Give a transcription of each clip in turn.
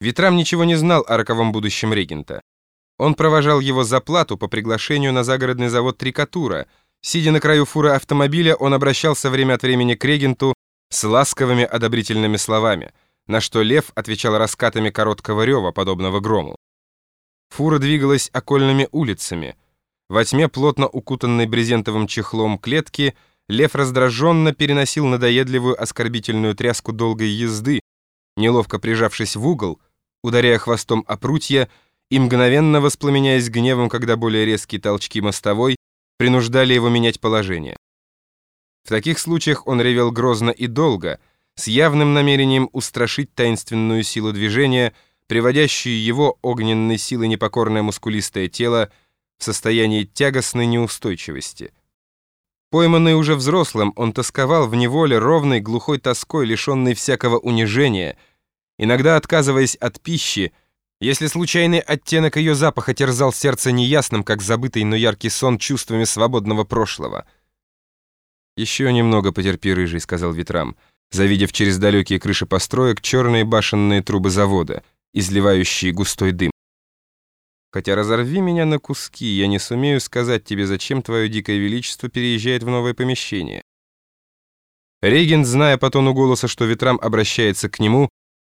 Ветрам ничего не знал о роковом будущем регента. Он провожал его за плату по приглашению на загородный завод «Трикатура». Сидя на краю фуры автомобиля, он обращался время от времени к регенту с ласковыми одобрительными словами, на что Лев отвечал раскатами короткого рева, подобного грому. Фура двигалась окольными улицами. Во тьме, плотно укутанной брезентовым чехлом клетки, Лев раздраженно переносил надоедливую оскорбительную тряску долгой езды, неловко прижавшись в угол, ударяя хвостом о прутья и мгновенно воспламеняясь гневом, когда более резкие толчки мостовой принуждали его менять положение. В таких случаях он ревел грозно и долго, с явным намерением устрашить таинственную силу движения, приводящую его огненной силой непокорное мускулистое тело в состояние тягостной неустойчивости. Пойманный уже взрослым, он тосковал в неволе ровной глухой тоской, лишенной всякого унижения — иногда отказываясь от пищи, если случайный оттенок ее запаха терзал сердце неясным, как забытый, но яркий сон чувствами свободного прошлого. «Еще немного потерпи, рыжий», — сказал ветрам, завидев через далекие крыши построек черные башенные трубы завода, изливающие густой дым. «Хотя разорви меня на куски, я не сумею сказать тебе, зачем твое дикое величество переезжает в новое помещение». Регент, зная по тону голоса, что ветрам обращается к нему,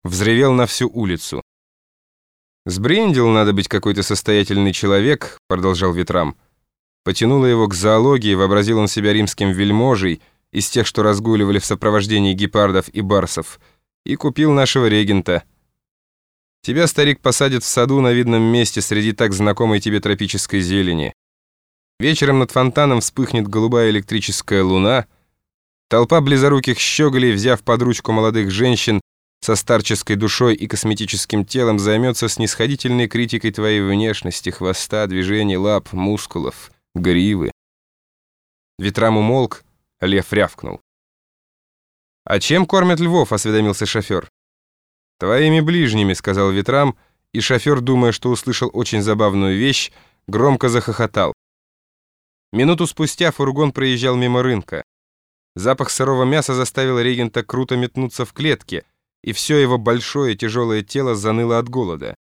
взревел на всю улицу. «Сбрендил, надо быть какой-то состоятельный человек», — продолжал Ветрам. Потянуло его к зоологии, вообразил он себя римским вельможей, из тех, что разгуливали в сопровождении гепардов и барсов, и купил нашего регента. Тебя, старик, посадят в саду на видном месте среди так знакомой тебе тропической зелени. Вечером над фонтаном вспыхнет голубая электрическая луна, толпа близоруких щеголей, взяв под ручку молодых женщин, со старческой душой и косметическим телом займется снисходительной критикой твоей внешности, хвоста, движений, лап, мускулов, гривы. Ветрам умолк, лев рявкнул. «А чем кормят львов?» — осведомился шофер. «Твоими ближними», — сказал ветрам, и шофер, думая, что услышал очень забавную вещь, громко захохотал. Минуту спустя фургон проезжал мимо рынка. Запах сырого мяса заставил регента круто метнуться в клетке — и все его большое тяжелое тело заныло от голода.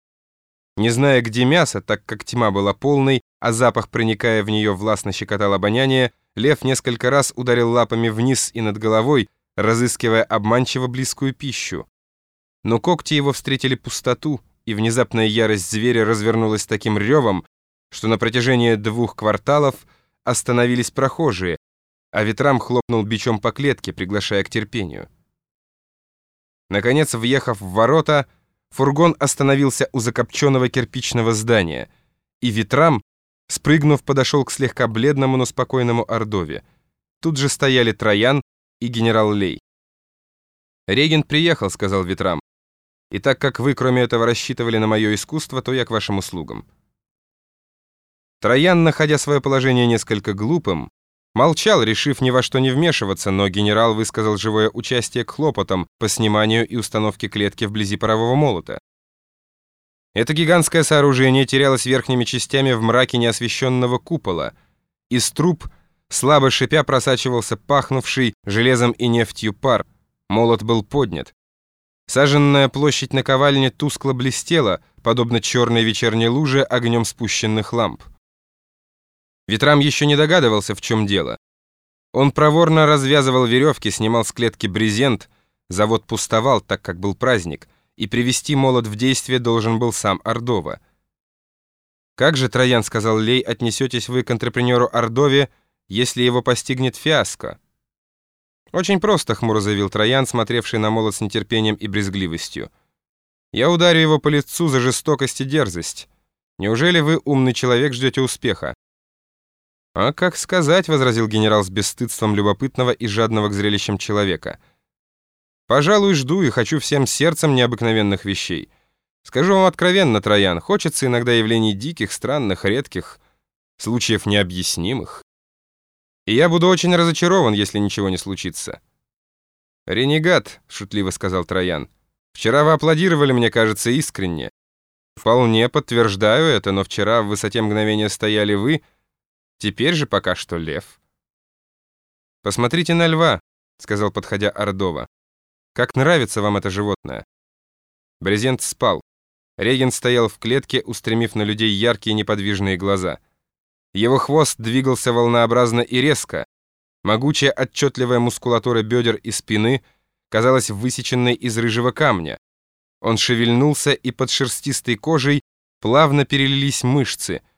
Не зная, где мясо, так как тьма была полной, а запах, проникая в нее, властно щекотал обоняние, лев несколько раз ударил лапами вниз и над головой, разыскивая обманчиво близкую пищу. Но когти его встретили пустоту, и внезапная ярость зверя развернулась таким ревом, что на протяжении двух кварталов остановились прохожие, а ветрам хлопнул бичом по клетке, приглашая к терпению. Наконец, въехав в ворота, фургон остановился у закопченного кирпичного здания, и ветрам, спрыгнув, подошел к слегка бледному, но спокойному Ордове. Тут же стояли Троян и генерал Лей. «Регент приехал», — сказал ветрам. «И так как вы, кроме этого, рассчитывали на мое искусство, то я к вашим услугам». Троян, находя свое положение несколько глупым, Молчал, решив ни во что не вмешиваться, но генерал высказал живое участие к хлопотам по сниманию и установке клетки вблизи парового молота. Это гигантское сооружение терялось верхними частями в мраке неосвещенного купола. Из труб, слабо шипя, просачивался пахнувший железом и нефтью пар. Молот был поднят. Саженная площадь наковальни тускло блестела, подобно черной вечерней луже огнем спущенных ламп. Ветрам еще не догадывался, в чем дело. Он проворно развязывал веревки, снимал с клетки брезент, завод пустовал, так как был праздник, и привести молот в действие должен был сам Ордова. «Как же, Троян, — сказал Лей, — отнесетесь вы к антрепренеру Ордове, если его постигнет фиаско?» «Очень просто», — хмуро заявил Троян, смотревший на молот с нетерпением и брезгливостью. «Я ударю его по лицу за жестокость и дерзость. Неужели вы, умный человек, ждете успеха? «А как сказать», — возразил генерал с бесстыдством любопытного и жадного к зрелищам человека. «Пожалуй, жду и хочу всем сердцем необыкновенных вещей. Скажу вам откровенно, Троян, хочется иногда явлений диких, странных, редких, случаев необъяснимых. И я буду очень разочарован, если ничего не случится». «Ренегат», — шутливо сказал Троян, — «вчера вы аплодировали, мне кажется, искренне». «Вполне подтверждаю это, но вчера в высоте мгновения стояли вы», — Теперь же пока что лев. «Посмотрите на льва», — сказал, подходя Ордова. «Как нравится вам это животное?» Брезент спал. Регент стоял в клетке, устремив на людей яркие неподвижные глаза. Его хвост двигался волнообразно и резко. Могучая отчетливая мускулатура бедер и спины казалась высеченной из рыжего камня. Он шевельнулся, и под шерстистой кожей плавно перелились мышцы —